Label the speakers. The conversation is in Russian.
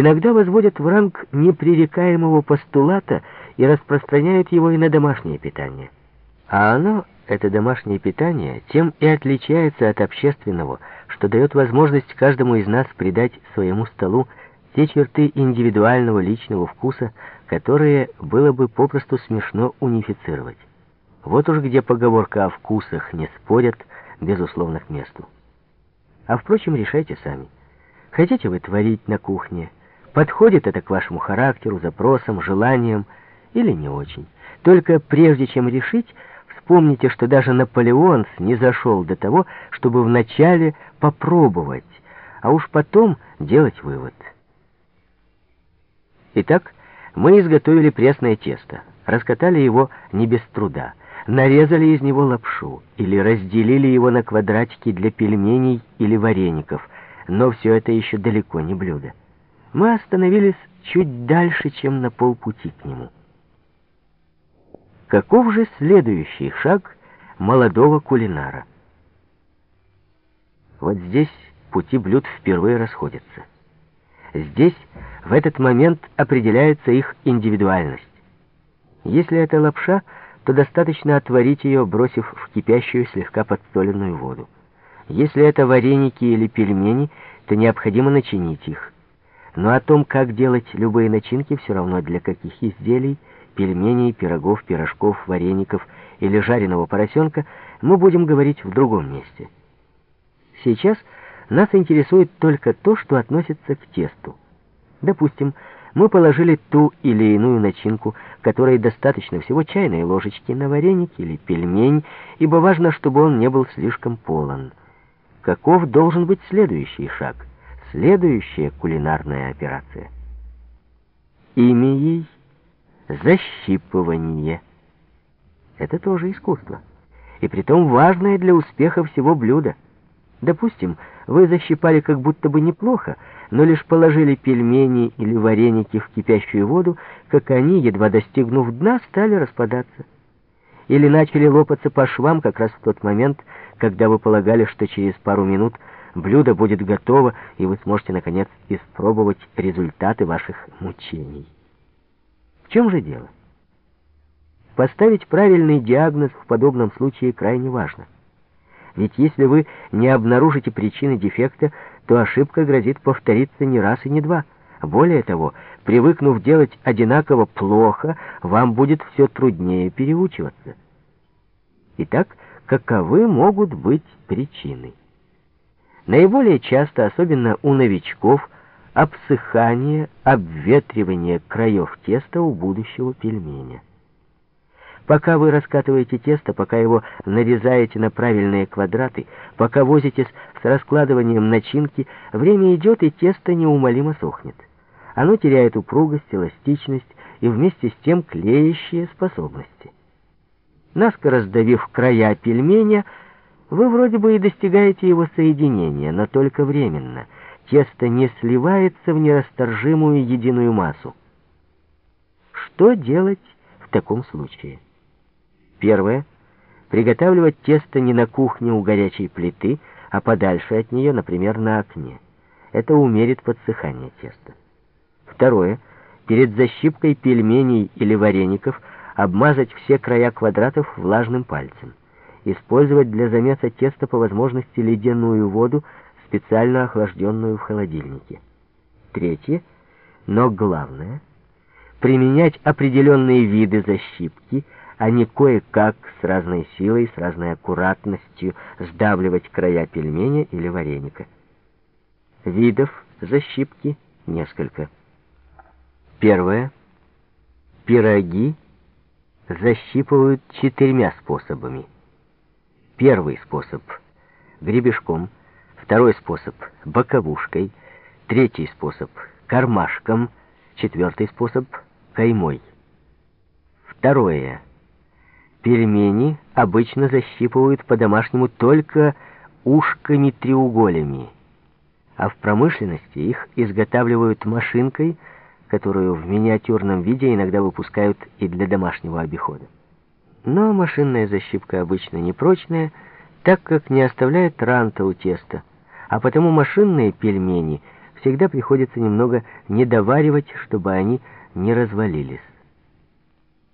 Speaker 1: иногда возводят в ранг непререкаемого постулата и распространяют его и на домашнее питание. А оно, это домашнее питание, тем и отличается от общественного, что дает возможность каждому из нас придать своему столу те черты индивидуального личного вкуса, которые было бы попросту смешно унифицировать. Вот уж где поговорка о вкусах не спорят, безусловно, к месту. А впрочем, решайте сами. Хотите вы творить на кухне? Подходит это к вашему характеру, запросам, желаниям или не очень? Только прежде чем решить, вспомните, что даже Наполеон не зашел до того, чтобы вначале попробовать, а уж потом делать вывод. Итак, мы изготовили пресное тесто, раскатали его не без труда, нарезали из него лапшу или разделили его на квадратики для пельменей или вареников, но все это еще далеко не блюдо. Мы остановились чуть дальше, чем на полпути к нему. Каков же следующий шаг молодого кулинара? Вот здесь пути блюд впервые расходятся. Здесь в этот момент определяется их индивидуальность. Если это лапша, то достаточно отварить ее, бросив в кипящую слегка подсоленную воду. Если это вареники или пельмени, то необходимо начинить их. Но о том, как делать любые начинки, все равно для каких изделий, пельменей, пирогов, пирожков, вареников или жареного поросенка, мы будем говорить в другом месте. Сейчас нас интересует только то, что относится к тесту. Допустим, мы положили ту или иную начинку, которой достаточно всего чайной ложечки на вареник или пельмень, ибо важно, чтобы он не был слишком полон. Каков должен быть следующий шаг, следующая кулинарная операция? Имя ей — защипывание. Это тоже искусство, и притом важное для успеха всего блюда — Допустим, вы защипали как будто бы неплохо, но лишь положили пельмени или вареники в кипящую воду, как они, едва достигнув дна, стали распадаться. Или начали лопаться по швам как раз в тот момент, когда вы полагали, что через пару минут блюдо будет готово, и вы сможете, наконец, испробовать результаты ваших мучений. В чем же дело? Поставить правильный диагноз в подобном случае крайне важно. Ведь если вы не обнаружите причины дефекта, то ошибка грозит повториться не раз и не два. Более того, привыкнув делать одинаково плохо, вам будет все труднее переучиваться. Итак, каковы могут быть причины? Наиболее часто, особенно у новичков, обсыхание, обветривание краев теста у будущего пельменя. Пока вы раскатываете тесто, пока его нарезаете на правильные квадраты, пока возитесь с раскладыванием начинки, время идет, и тесто неумолимо сохнет. Оно теряет упругость, эластичность и вместе с тем клеящие способности. Наскоро сдавив края пельменя, вы вроде бы и достигаете его соединения, но только временно. Тесто не сливается в нерасторжимую единую массу. Что делать в таком случае? Первое. Приготавливать тесто не на кухне у горячей плиты, а подальше от нее, например, на окне. Это умерит подсыхание теста. Второе. Перед защипкой пельменей или вареников обмазать все края квадратов влажным пальцем. Использовать для замеса теста по возможности ледяную воду, специально охлажденную в холодильнике. Третье. Но главное. Применять определенные виды защипки – а не кое-как с разной силой, с разной аккуратностью сдавливать края пельменя или вареника. Видов защипки несколько. Первое. Пироги защипывают четырьмя способами. Первый способ — гребешком, второй способ — боковушкой, третий способ — кармашком, четвертый способ — каймой. Второе — Пельмени обычно защипывают по-домашнему только ушками-треуголями, а в промышленности их изготавливают машинкой, которую в миниатюрном виде иногда выпускают и для домашнего обихода. Но машинная защипка обычно непрочная, так как не оставляет ранта у теста, а потому машинные пельмени всегда приходится немного недоваривать, чтобы они не развалились.